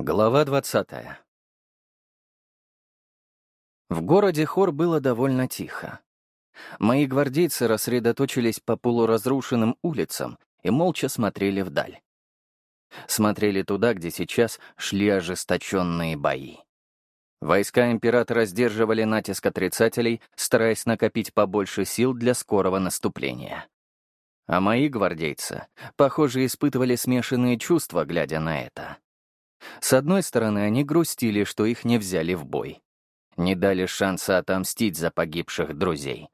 Глава 20 В городе Хор было довольно тихо. Мои гвардейцы рассредоточились по полуразрушенным улицам и молча смотрели вдаль. Смотрели туда, где сейчас шли ожесточенные бои. Войска императора сдерживали натиск отрицателей, стараясь накопить побольше сил для скорого наступления. А мои гвардейцы, похоже, испытывали смешанные чувства, глядя на это. С одной стороны, они грустили, что их не взяли в бой. Не дали шанса отомстить за погибших друзей.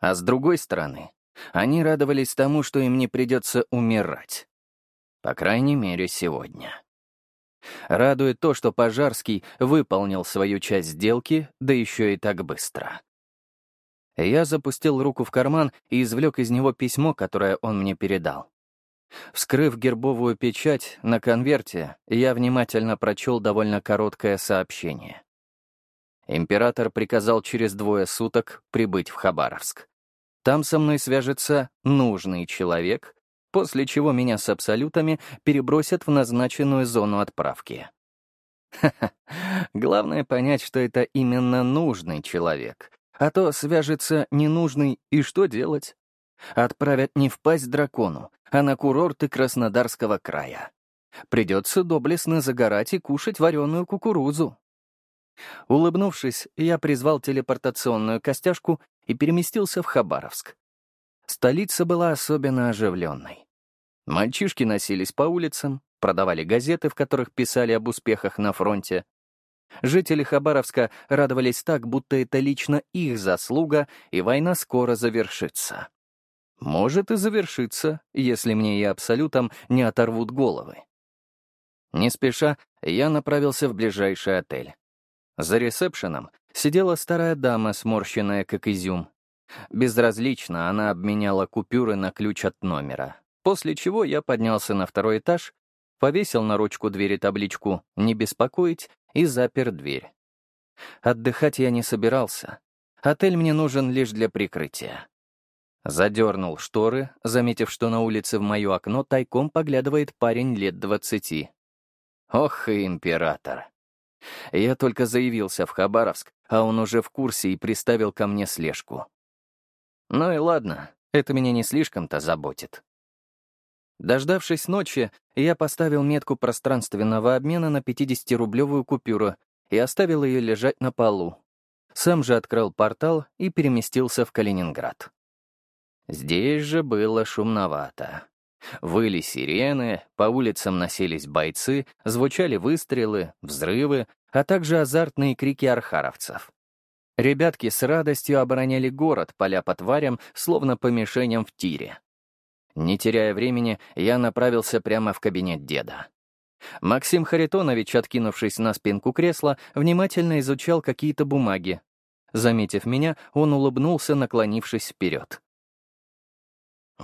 А с другой стороны, они радовались тому, что им не придется умирать. По крайней мере, сегодня. Радует то, что Пожарский выполнил свою часть сделки, да еще и так быстро. Я запустил руку в карман и извлек из него письмо, которое он мне передал. Вскрыв гербовую печать на конверте, я внимательно прочел довольно короткое сообщение. Император приказал через двое суток прибыть в Хабаровск. Там со мной свяжется нужный человек, после чего меня с абсолютами перебросят в назначенную зону отправки. Главное понять, что это именно нужный человек, а то свяжется ненужный, и что делать? Отправят не в пасть дракону, а на курорты Краснодарского края. Придется доблестно загорать и кушать вареную кукурузу. Улыбнувшись, я призвал телепортационную костяшку и переместился в Хабаровск. Столица была особенно оживленной. Мальчишки носились по улицам, продавали газеты, в которых писали об успехах на фронте. Жители Хабаровска радовались так, будто это лично их заслуга, и война скоро завершится. Может и завершиться, если мне и Абсолютом не оторвут головы. Не спеша, я направился в ближайший отель. За ресепшеном сидела старая дама, сморщенная как изюм. Безразлично она обменяла купюры на ключ от номера, после чего я поднялся на второй этаж, повесил на ручку двери табличку «Не беспокоить» и запер дверь. Отдыхать я не собирался. Отель мне нужен лишь для прикрытия. Задернул шторы, заметив, что на улице в мое окно тайком поглядывает парень лет двадцати. Ох и император. Я только заявился в Хабаровск, а он уже в курсе и приставил ко мне слежку. Ну и ладно, это меня не слишком-то заботит. Дождавшись ночи, я поставил метку пространственного обмена на 50-рублевую купюру и оставил ее лежать на полу. Сам же открыл портал и переместился в Калининград. Здесь же было шумновато. Выли сирены, по улицам носились бойцы, звучали выстрелы, взрывы, а также азартные крики архаровцев. Ребятки с радостью обороняли город, поля по тварям, словно по мишеням в тире. Не теряя времени, я направился прямо в кабинет деда. Максим Харитонович, откинувшись на спинку кресла, внимательно изучал какие-то бумаги. Заметив меня, он улыбнулся, наклонившись вперед.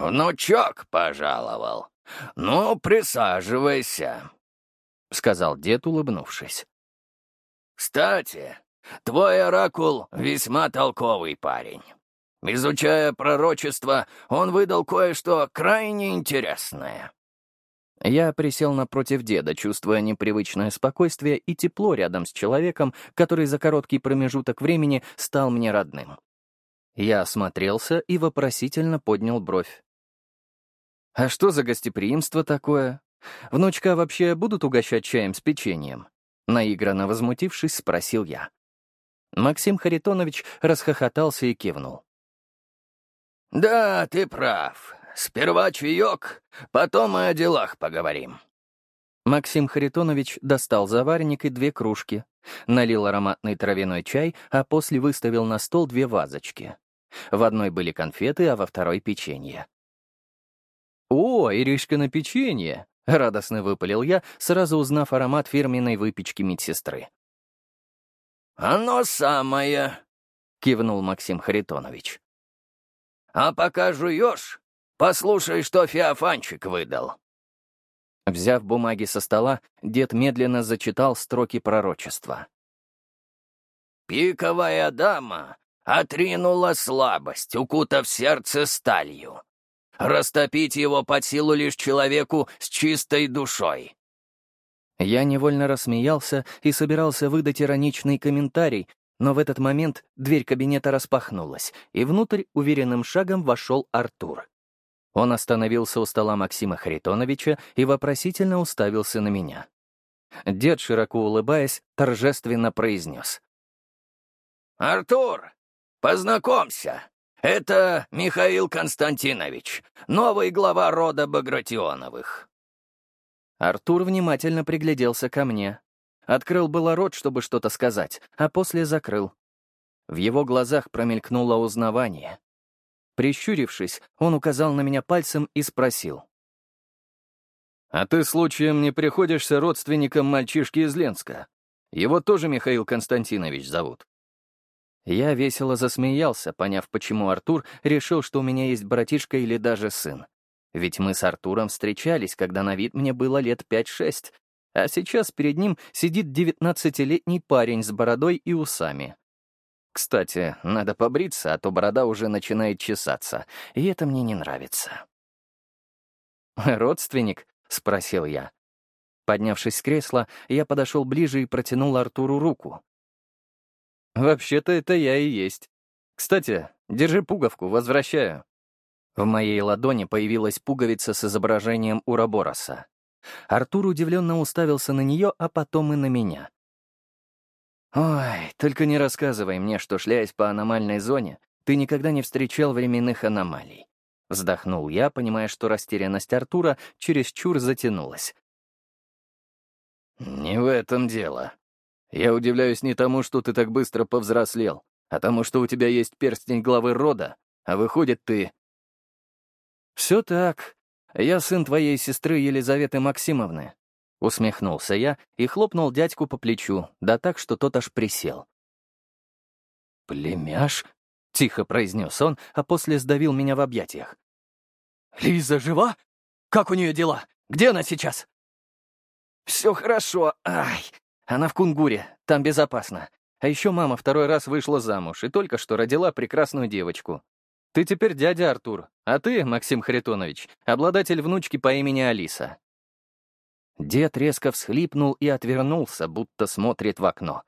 «Внучок пожаловал. Ну, присаживайся», — сказал дед, улыбнувшись. «Кстати, твой оракул весьма толковый парень. Изучая пророчество, он выдал кое-что крайне интересное». Я присел напротив деда, чувствуя непривычное спокойствие и тепло рядом с человеком, который за короткий промежуток времени стал мне родным. Я осмотрелся и вопросительно поднял бровь. «А что за гостеприимство такое? Внучка вообще будут угощать чаем с печеньем?» Наигранно возмутившись, спросил я. Максим Харитонович расхохотался и кивнул. «Да, ты прав. Сперва чаек, потом и о делах поговорим». Максим Харитонович достал заварник и две кружки, налил ароматный травяной чай, а после выставил на стол две вазочки. В одной были конфеты, а во второй — печенье. «О, Иришка на печенье!» — радостно выпалил я, сразу узнав аромат фирменной выпечки медсестры. «Оно самое!» — кивнул Максим Харитонович. «А пока жуешь, послушай, что Феофанчик выдал». Взяв бумаги со стола, дед медленно зачитал строки пророчества. «Пиковая дама отринула слабость, укутав сердце сталью. Растопить его под силу лишь человеку с чистой душой». Я невольно рассмеялся и собирался выдать ироничный комментарий, но в этот момент дверь кабинета распахнулась, и внутрь уверенным шагом вошел Артур. Он остановился у стола Максима Харитоновича и вопросительно уставился на меня. Дед, широко улыбаясь, торжественно произнес. «Артур, познакомься. Это Михаил Константинович, новый глава рода Багратионовых». Артур внимательно пригляделся ко мне. Открыл было рот, чтобы что-то сказать, а после закрыл. В его глазах промелькнуло узнавание. Прищурившись, он указал на меня пальцем и спросил. «А ты случаем не приходишься родственником мальчишки из Ленска? Его тоже Михаил Константинович зовут». Я весело засмеялся, поняв, почему Артур решил, что у меня есть братишка или даже сын. Ведь мы с Артуром встречались, когда на вид мне было лет 5-6, а сейчас перед ним сидит девятнадцатилетний парень с бородой и усами. Кстати, надо побриться, а то борода уже начинает чесаться, и это мне не нравится. «Родственник?» — спросил я. Поднявшись с кресла, я подошел ближе и протянул Артуру руку. «Вообще-то это я и есть. Кстати, держи пуговку, возвращаю». В моей ладони появилась пуговица с изображением Урабороса. Артур удивленно уставился на нее, а потом и на меня. «Ой, только не рассказывай мне, что, шляясь по аномальной зоне, ты никогда не встречал временных аномалий». Вздохнул я, понимая, что растерянность Артура чересчур затянулась. «Не в этом дело. Я удивляюсь не тому, что ты так быстро повзрослел, а тому, что у тебя есть перстень главы рода, а выходит, ты «Все так. Я сын твоей сестры Елизаветы Максимовны», — усмехнулся я и хлопнул дядьку по плечу, да так, что тот аж присел. «Племяш?» — тихо произнес он, а после сдавил меня в объятиях. «Лиза жива? Как у нее дела? Где она сейчас?» «Все хорошо. Ай, она в Кунгуре, там безопасно. А еще мама второй раз вышла замуж и только что родила прекрасную девочку. Ты теперь дядя Артур, а ты, Максим Харитонович, обладатель внучки по имени Алиса». Дед резко всхлипнул и отвернулся, будто смотрит в окно.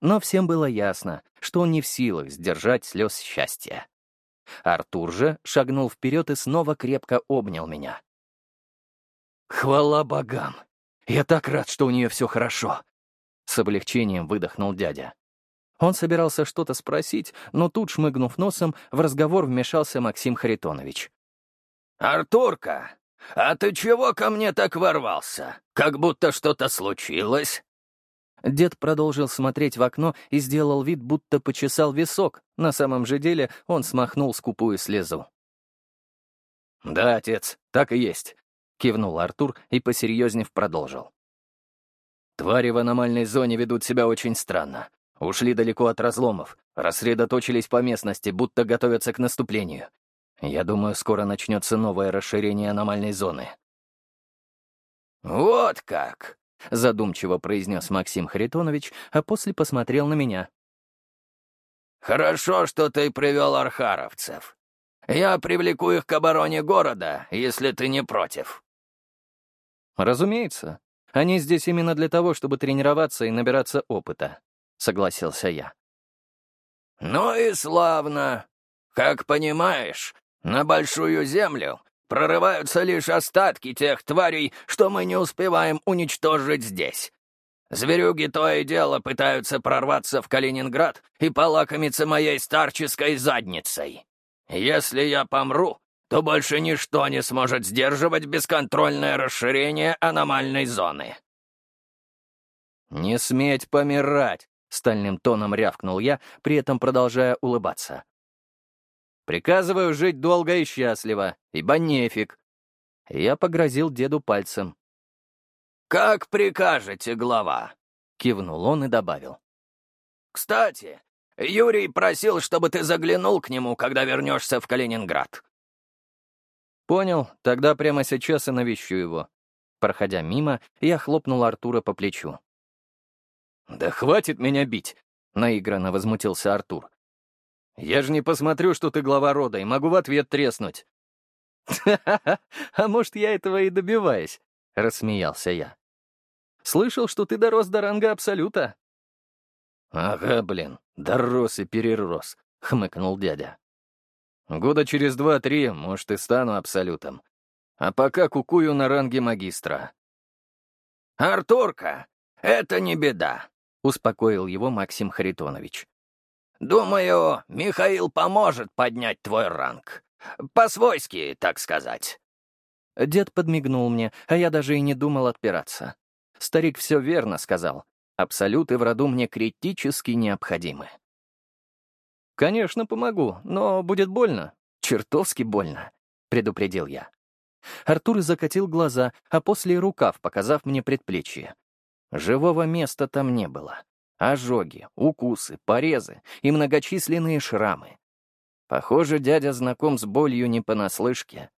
Но всем было ясно, что он не в силах сдержать слез счастья. Артур же шагнул вперед и снова крепко обнял меня. «Хвала богам! Я так рад, что у нее все хорошо!» С облегчением выдохнул дядя. Он собирался что-то спросить, но тут, шмыгнув носом, в разговор вмешался Максим Харитонович. «Артурка, а ты чего ко мне так ворвался? Как будто что-то случилось?» Дед продолжил смотреть в окно и сделал вид, будто почесал висок. На самом же деле он смахнул скупую слезу. «Да, отец, так и есть», — кивнул Артур и, посерьезнев, продолжил. «Твари в аномальной зоне ведут себя очень странно. Ушли далеко от разломов, рассредоточились по местности, будто готовятся к наступлению. Я думаю, скоро начнется новое расширение аномальной зоны. «Вот как!» — задумчиво произнес Максим Харитонович, а после посмотрел на меня. «Хорошо, что ты привел архаровцев. Я привлеку их к обороне города, если ты не против». «Разумеется. Они здесь именно для того, чтобы тренироваться и набираться опыта. — согласился я. «Ну и славно. Как понимаешь, на Большую Землю прорываются лишь остатки тех тварей, что мы не успеваем уничтожить здесь. Зверюги то и дело пытаются прорваться в Калининград и полакомиться моей старческой задницей. Если я помру, то больше ничто не сможет сдерживать бесконтрольное расширение аномальной зоны». «Не сметь помирать!» — стальным тоном рявкнул я, при этом продолжая улыбаться. «Приказываю жить долго и счастливо, ибо нефиг». Я погрозил деду пальцем. «Как прикажете, глава?» — кивнул он и добавил. «Кстати, Юрий просил, чтобы ты заглянул к нему, когда вернешься в Калининград». «Понял, тогда прямо сейчас и навещу его». Проходя мимо, я хлопнул Артура по плечу. «Да хватит меня бить!» — наигранно возмутился Артур. «Я же не посмотрю, что ты глава рода, и могу в ответ треснуть». «Ха-ха-ха, а может, я этого и добиваюсь?» — рассмеялся я. Слышал, что ты дорос до ранга Абсолюта». «Ага, блин, дорос и перерос», — хмыкнул дядя. «Года через два-три, может, и стану Абсолютом. А пока кукую на ранге магистра». «Артурка, это не беда», — успокоил его Максим Харитонович. «Думаю, Михаил поможет поднять твой ранг. По-свойски, так сказать». Дед подмигнул мне, а я даже и не думал отпираться. Старик все верно сказал. Абсолюты в роду мне критически необходимы. «Конечно, помогу, но будет больно. Чертовски больно», — предупредил я. Артур закатил глаза, а после рукав, показав мне предплечье. Живого места там не было. Ожоги, укусы, порезы и многочисленные шрамы. Похоже, дядя знаком с болью не понаслышке.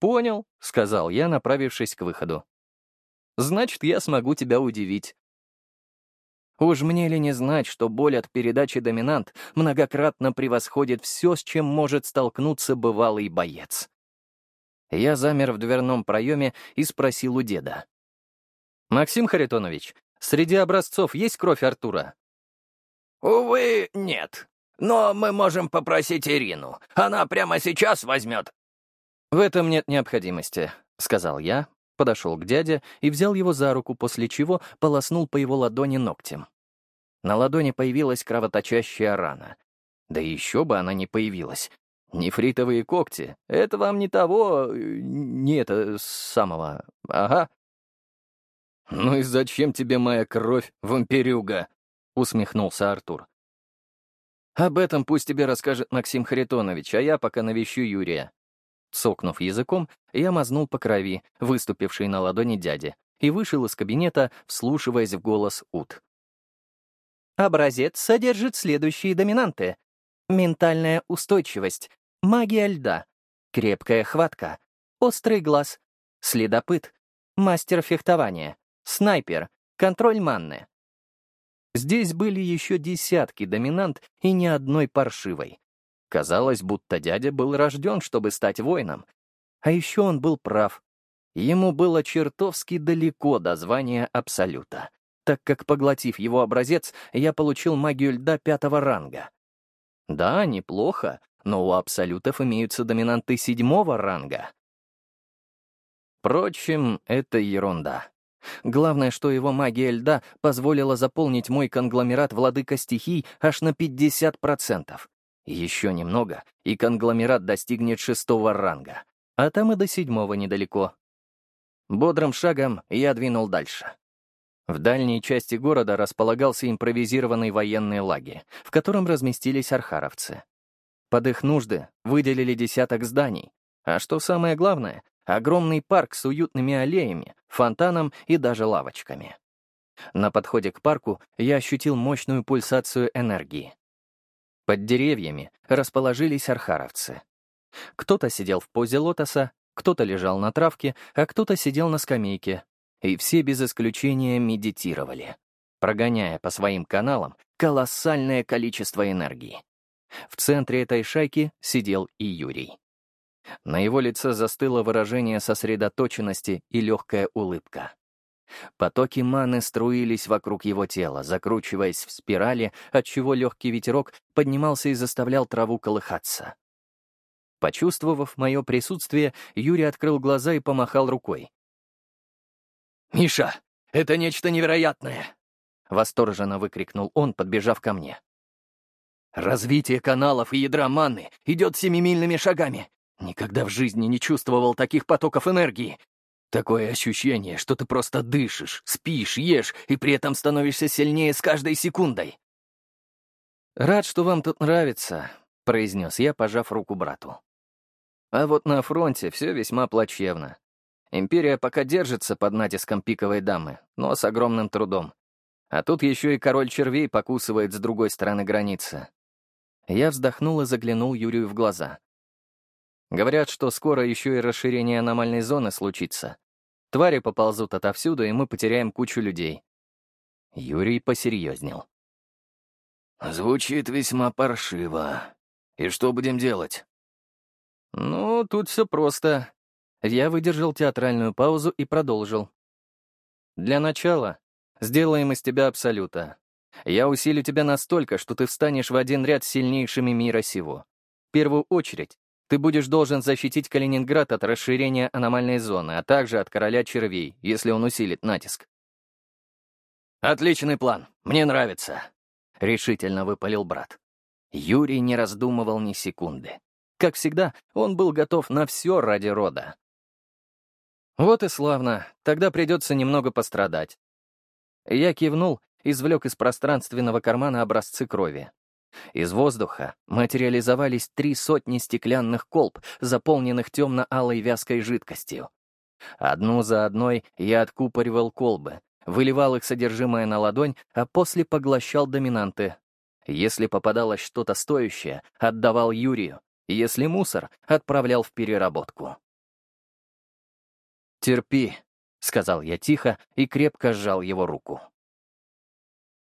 «Понял», — сказал я, направившись к выходу. «Значит, я смогу тебя удивить». Уж мне ли не знать, что боль от передачи доминант многократно превосходит все, с чем может столкнуться бывалый боец. Я замер в дверном проеме и спросил у деда. «Максим Харитонович, среди образцов есть кровь Артура?» «Увы, нет. Но мы можем попросить Ирину. Она прямо сейчас возьмет «В этом нет необходимости», — сказал я, подошел к дяде и взял его за руку, после чего полоснул по его ладони ногтем. На ладони появилась кровоточащая рана. Да еще бы она не появилась. Нефритовые когти — это вам не того... не это самого... Ага. «Ну и зачем тебе моя кровь, вампирюга?» — усмехнулся Артур. «Об этом пусть тебе расскажет Максим Харитонович, а я пока навещу Юрия. Сокнув языком, я мазнул по крови, выступившей на ладони дяди, и вышел из кабинета, вслушиваясь в голос Ут. Образец содержит следующие доминанты. Ментальная устойчивость, магия льда, крепкая хватка, острый глаз, следопыт, мастер фехтования, снайпер, контроль манны. Здесь были еще десятки доминант и ни одной паршивой. Казалось, будто дядя был рожден, чтобы стать воином. А еще он был прав. Ему было чертовски далеко до звания Абсолюта, так как, поглотив его образец, я получил магию льда пятого ранга. Да, неплохо, но у Абсолютов имеются доминанты седьмого ранга. Впрочем, это ерунда. Главное, что его магия льда позволила заполнить мой конгломерат владыка стихий аж на 50%. Еще немного, и конгломерат достигнет шестого ранга, а там и до седьмого недалеко. Бодрым шагом я двинул дальше. В дальней части города располагался импровизированный военный лагерь, в котором разместились архаровцы. Под их нужды выделили десяток зданий, а что самое главное — огромный парк с уютными аллеями, фонтаном и даже лавочками. На подходе к парку я ощутил мощную пульсацию энергии. Под деревьями расположились архаровцы. Кто-то сидел в позе лотоса, кто-то лежал на травке, а кто-то сидел на скамейке. И все без исключения медитировали, прогоняя по своим каналам колоссальное количество энергии. В центре этой шайки сидел и Юрий. На его лице застыло выражение сосредоточенности и легкая улыбка. Потоки маны струились вокруг его тела, закручиваясь в спирали, отчего легкий ветерок поднимался и заставлял траву колыхаться. Почувствовав мое присутствие, Юрий открыл глаза и помахал рукой. «Миша, это нечто невероятное!» — восторженно выкрикнул он, подбежав ко мне. «Развитие каналов и ядра маны идет семимильными шагами. Никогда в жизни не чувствовал таких потоков энергии. Такое ощущение, что ты просто дышишь, спишь, ешь и при этом становишься сильнее с каждой секундой. «Рад, что вам тут нравится», — произнес я, пожав руку брату. А вот на фронте все весьма плачевно. Империя пока держится под натиском пиковой дамы, но с огромным трудом. А тут еще и король червей покусывает с другой стороны границы. Я вздохнул и заглянул Юрию в глаза. Говорят, что скоро еще и расширение аномальной зоны случится. Твари поползут отовсюду, и мы потеряем кучу людей. Юрий посерьезнел. «Звучит весьма паршиво. И что будем делать?» «Ну, тут все просто». Я выдержал театральную паузу и продолжил. Для начала сделаем из тебя абсолюта. Я усилю тебя настолько, что ты встанешь в один ряд с сильнейшими мира сего. В первую очередь, ты будешь должен защитить Калининград от расширения аномальной зоны, а также от короля червей, если он усилит натиск. «Отличный план. Мне нравится», — решительно выпалил брат. Юрий не раздумывал ни секунды. Как всегда, он был готов на все ради рода. «Вот и славно. Тогда придется немного пострадать». Я кивнул, извлек из пространственного кармана образцы крови. Из воздуха материализовались три сотни стеклянных колб, заполненных темно-алой вязкой жидкостью. Одну за одной я откупоривал колбы, выливал их содержимое на ладонь, а после поглощал доминанты. Если попадалось что-то стоящее, отдавал Юрию, если мусор, отправлял в переработку. «Терпи», — сказал я тихо и крепко сжал его руку.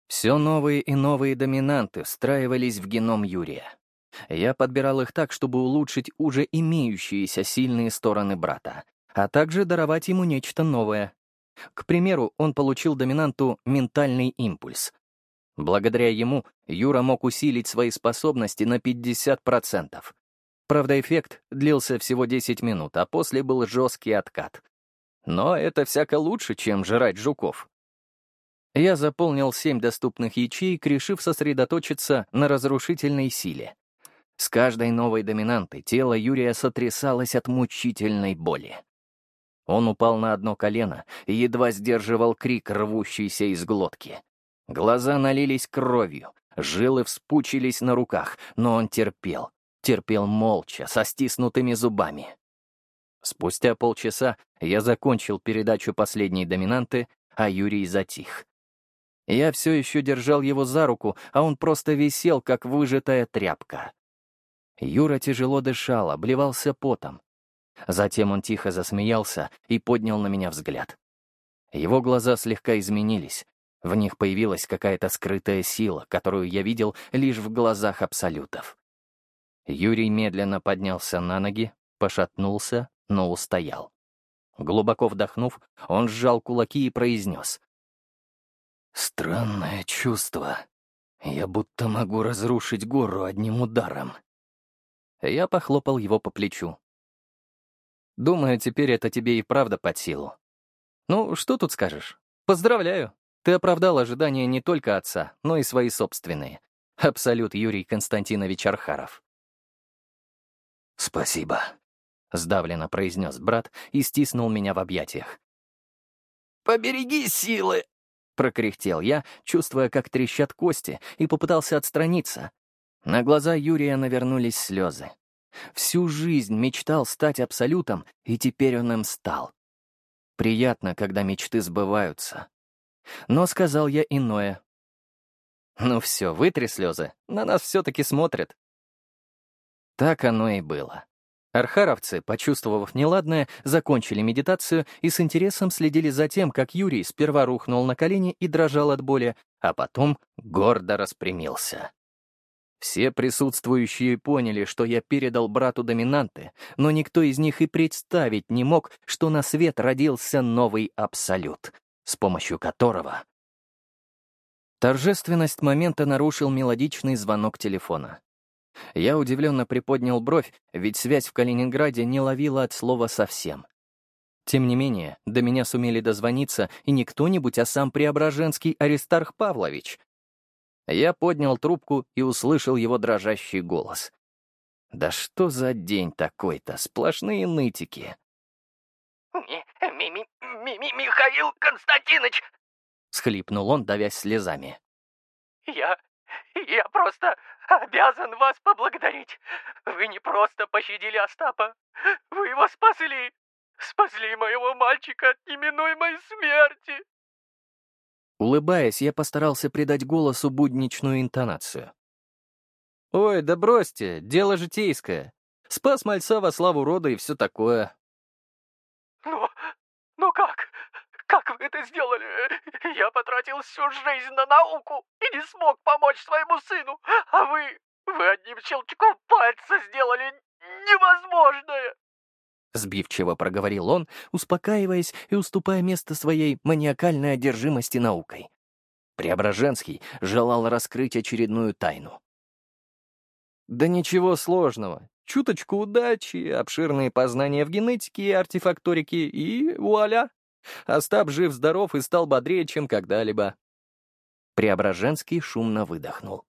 Все новые и новые доминанты встраивались в геном Юрия. Я подбирал их так, чтобы улучшить уже имеющиеся сильные стороны брата, а также даровать ему нечто новое. К примеру, он получил доминанту «ментальный импульс». Благодаря ему Юра мог усилить свои способности на 50%. Правда, эффект длился всего 10 минут, а после был жесткий откат. Но это всяко лучше, чем жрать жуков. Я заполнил семь доступных ячеек, решив сосредоточиться на разрушительной силе. С каждой новой доминантой тело Юрия сотрясалось от мучительной боли. Он упал на одно колено и едва сдерживал крик, рвущийся из глотки. Глаза налились кровью, жилы вспучились на руках, но он терпел, терпел молча, со стиснутыми зубами. Спустя полчаса я закончил передачу последней доминанты, а Юрий затих. Я все еще держал его за руку, а он просто висел, как выжатая тряпка. Юра тяжело дышал, обливался потом. Затем он тихо засмеялся и поднял на меня взгляд. Его глаза слегка изменились. В них появилась какая-то скрытая сила, которую я видел лишь в глазах абсолютов. Юрий медленно поднялся на ноги, пошатнулся, но устоял. Глубоко вдохнув, он сжал кулаки и произнес. «Странное чувство. Я будто могу разрушить гору одним ударом». Я похлопал его по плечу. «Думаю, теперь это тебе и правда под силу. Ну, что тут скажешь? Поздравляю. Ты оправдал ожидания не только отца, но и свои собственные. Абсолют Юрий Константинович Архаров». «Спасибо», — сдавленно произнес брат и стиснул меня в объятиях. «Побереги силы!» — прокряхтел я, чувствуя, как трещат кости, и попытался отстраниться. На глаза Юрия навернулись слезы. Всю жизнь мечтал стать абсолютом, и теперь он им стал. Приятно, когда мечты сбываются. Но сказал я иное. «Ну все, вытри слезы, на нас все-таки смотрят». Так оно и было. Архаровцы, почувствовав неладное, закончили медитацию и с интересом следили за тем, как Юрий сперва рухнул на колени и дрожал от боли, а потом гордо распрямился. Все присутствующие поняли, что я передал брату доминанты, но никто из них и представить не мог, что на свет родился новый абсолют, с помощью которого... Торжественность момента нарушил мелодичный звонок телефона. Я удивленно приподнял бровь, ведь связь в Калининграде не ловила от слова совсем. Тем не менее, до меня сумели дозвониться и не кто-нибудь, а сам Преображенский Аристарх Павлович. Я поднял трубку и услышал его дрожащий голос. «Да что за день такой-то? Сплошные нытики!» «Михаил Константинович!» — схлипнул он, давясь слезами. «Я... я просто обязан вас поблагодарить. Вы не просто пощадили Остапа, вы его спасли. Спасли моего мальчика от неминуемой смерти. Улыбаясь, я постарался придать голосу будничную интонацию. «Ой, да бросьте, дело житейское. Спас мальца во славу рода и все такое». «Но... но как? Это сделали? Я потратил всю жизнь на науку и не смог помочь своему сыну, а вы... вы одним щелчком пальца сделали невозможное!» — сбивчиво проговорил он, успокаиваясь и уступая место своей маниакальной одержимости наукой. Преображенский желал раскрыть очередную тайну. «Да ничего сложного. Чуточку удачи, обширные познания в генетике и артефакторике, и вуаля! Остап жив-здоров и стал бодрее, чем когда-либо». Преображенский шумно выдохнул.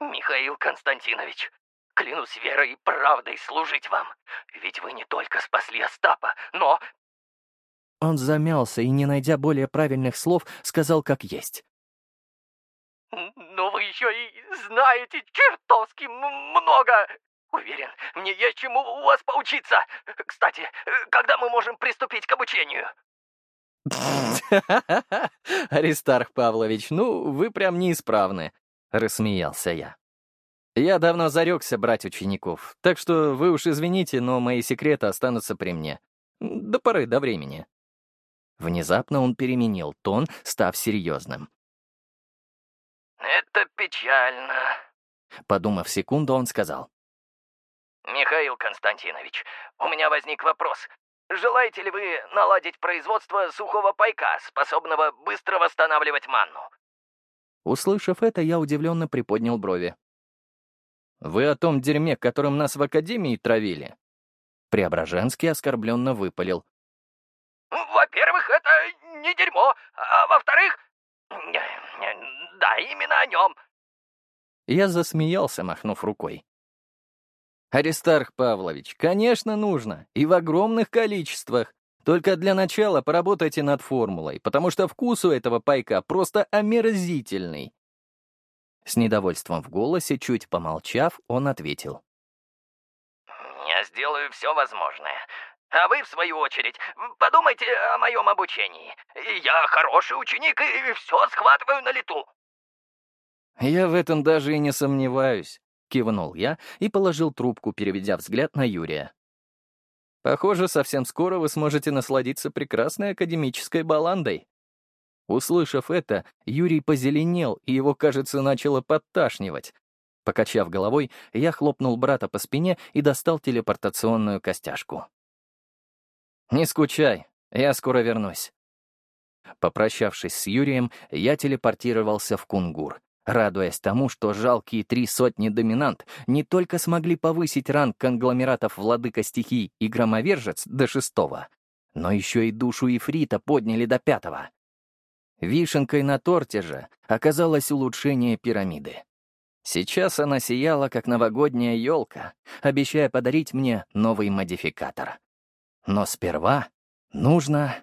«Михаил Константинович, клянусь верой и правдой служить вам, ведь вы не только спасли Остапа, но...» Он замялся и, не найдя более правильных слов, сказал как есть. «Но вы еще и знаете чертовски много! Уверен, мне есть чему у вас поучиться! Кстати, когда мы можем приступить к обучению?» «Аристарх Павлович, ну, вы прям неисправны», — рассмеялся я. «Я давно зарекся брать учеников, так что вы уж извините, но мои секреты останутся при мне. До поры до времени». Внезапно он переменил тон, став серьезным. «Это печально», — подумав секунду, он сказал. «Михаил Константинович, у меня возник вопрос. Желаете ли вы наладить производство сухого пайка, способного быстро восстанавливать манну?» Услышав это, я удивленно приподнял брови. «Вы о том дерьме, которым нас в Академии травили?» Преображенский оскорбленно выпалил. «Во-первых, это не дерьмо, а во-вторых, да, именно о нем». Я засмеялся, махнув рукой. «Аристарх Павлович, конечно, нужно, и в огромных количествах. Только для начала поработайте над формулой, потому что вкус у этого пайка просто омерзительный». С недовольством в голосе, чуть помолчав, он ответил. «Я сделаю все возможное. А вы, в свою очередь, подумайте о моем обучении. Я хороший ученик и все схватываю на лету». «Я в этом даже и не сомневаюсь», — кивнул я и положил трубку, переведя взгляд на Юрия. «Похоже, совсем скоро вы сможете насладиться прекрасной академической баландой». Услышав это, Юрий позеленел, и его, кажется, начало подташнивать. Покачав головой, я хлопнул брата по спине и достал телепортационную костяшку. «Не скучай, я скоро вернусь». Попрощавшись с Юрием, я телепортировался в Кунгур, радуясь тому, что жалкие три сотни доминант не только смогли повысить ранг конгломератов владыка стихий и громовержец до шестого, но еще и душу Ифрита подняли до пятого. Вишенкой на торте же оказалось улучшение пирамиды. Сейчас она сияла, как новогодняя елка, обещая подарить мне новый модификатор. Но сперва нужно